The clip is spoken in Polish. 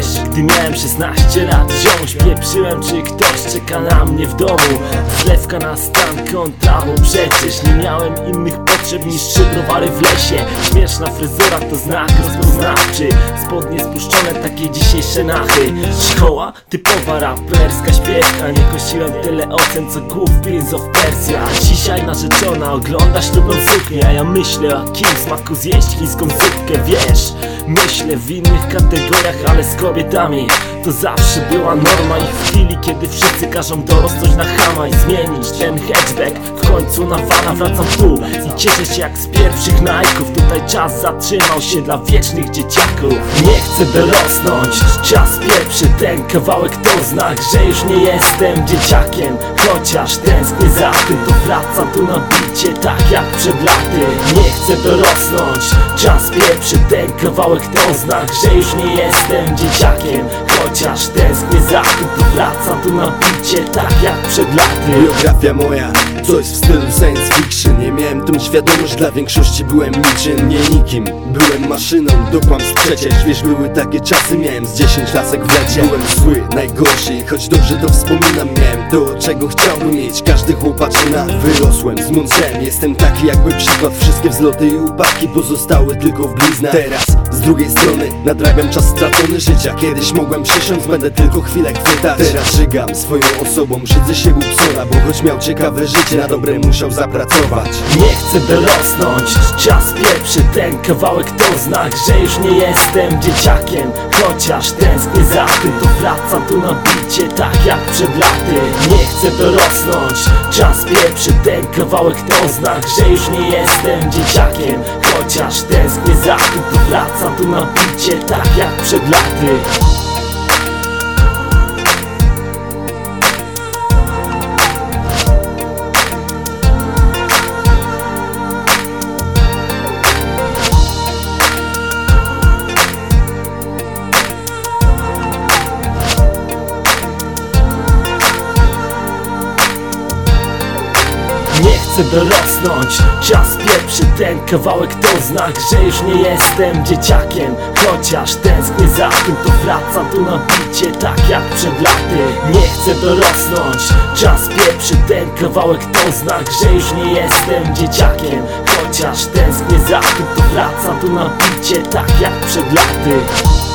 Gdy miałem 16 lat wziąć Pieprzyłem czy ktoś czeka na mnie w domu. Zlewka na stan konta Bo przecież nie miałem innych potrzeb niż trzy browary w lesie. Śmieszna fryzura to znak rozpoznawczy Spodnie spuszczone takie dzisiejsze nachy. Szkoła typowa raperska śpiewka Nie kosiłem tyle ocen co głów Prince of Persia. Dzisiaj narzeczona ogląda ślubną suknię A ja myślę o kim smaku zjeść chińską zupkę Wiesz, myślę w innych kategoriach Ale kobietami. To zawsze była norma I w chwili kiedy wszyscy każą dorosnąć na chama I zmienić ten hatchback W końcu na wana wracam tu I cieszę się jak z pierwszych najków Tutaj czas zatrzymał się dla wiecznych dzieciaków. Nie chcę dorosnąć Czas pierwszy ten kawałek to znak Że już nie jestem dzieciakiem. Chociaż tęsknię za tym To wracam tu na bicie tak jak przed laty. Nie chcę dorosnąć Czas pierwszy ten kawałek to znak Że już nie jestem dzieciakiem Chociaż tęsknię za tym To wracam tu na bicie tak jak przed laty. Biografia moja, coś w stylu science fiction. Nie miałem tą świadomość, dla większości byłem niczym, nie nikim. Byłem maszyną do kłamstw przecież Wiesz, były takie czasy, miałem z 10 lasek w lecie. Byłem zły, najgorszy, choć dobrze to wspominam. Miałem to, czego chciałbym mieć, każdy chłopaczyna Wyrosłem, zmądrzałem, jestem taki jakby przykład. Wszystkie wzloty i upadki pozostały tylko w bliznach. Teraz, z drugiej strony, nadrabiam czas stracony życia. Kiedyś mogłem przysiąc, będę tylko chwilę chwytać Teraz żygam swoją osobą, szydzę się Bubsona Bo choć miał ciekawe życie, na dobre musiał zapracować. Nie chcę dorosnąć. Czas pierwszy ten kawałek to znak Że już nie jestem dzieciakiem. Chociaż tęsknię za tym To wracam tu na bicie tak jak przed laty. Nie chcę dorosnąć. Czas pierwszy ten kawałek to znak Że już nie jestem dzieciakiem. Chociaż tęsknię za tym To wracam tu na bicie tak jak przed laty chcę dorosnąć Czas pierwszy ten kawałek to znak Że już nie jestem dzieciakiem. Chociaż tęsknię za tym To wracam tu na bicie tak jak przed laty. Nie chcę dorosnąć Czas pierwszy ten kawałek to znak Że już nie jestem dzieciakiem. Chociaż tęsknię za tym To wracam tu na bicie tak jak przed laty